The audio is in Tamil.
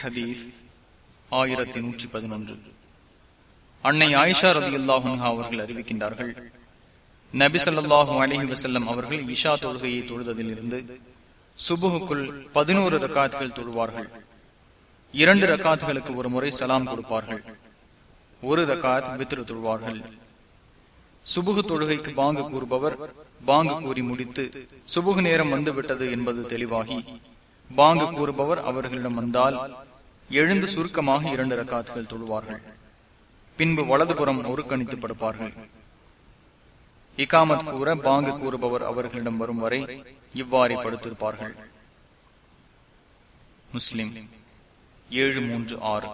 ஹதீஸ் ஆயிரத்தி நூற்றி பதினொன்று. அன்னை ஆயிஷா ரதி அல்லாஹா அவர்கள் அறிவிக்கின்றார்கள் நபி அலஹி வசல்லம் அவர்கள் இஷா தொழுகையை தொழுததில் இருந்து சுபுகுக்குள் பதினோரு ரக்காத்துகள் தொழுவார்கள். இரண்டு ரக்காத்துகளுக்கு ஒரு முறை சலாம் கொடுப்பார்கள். ஒரு ரக்காத் வித்திரு தொழுவார்கள். சுபுகு தொழுகைக்கு பாங்கு கூறுபவர் பாங்கு கூறி முடித்து சுபுகு நேரம் வந்துவிட்டது என்பது தெளிவாகி பாங்கு கூறுபவர் அவர்களிடம் வந்தால் எழுந்து சுருக்கமாக இரண்டு ரக்காத்துகள் தொழுவார்கள். பின்பு வலதுபுறம் ஒரு கணித்து படுப்பார்கள். இகாமத் கூற பாங்கு கூறுபவர் அவர்களிடம் வரும் வரை இவ்வாறு படுத்திருப்பார்கள். முஸ்லிம் ஏழு மூன்று ஆறு.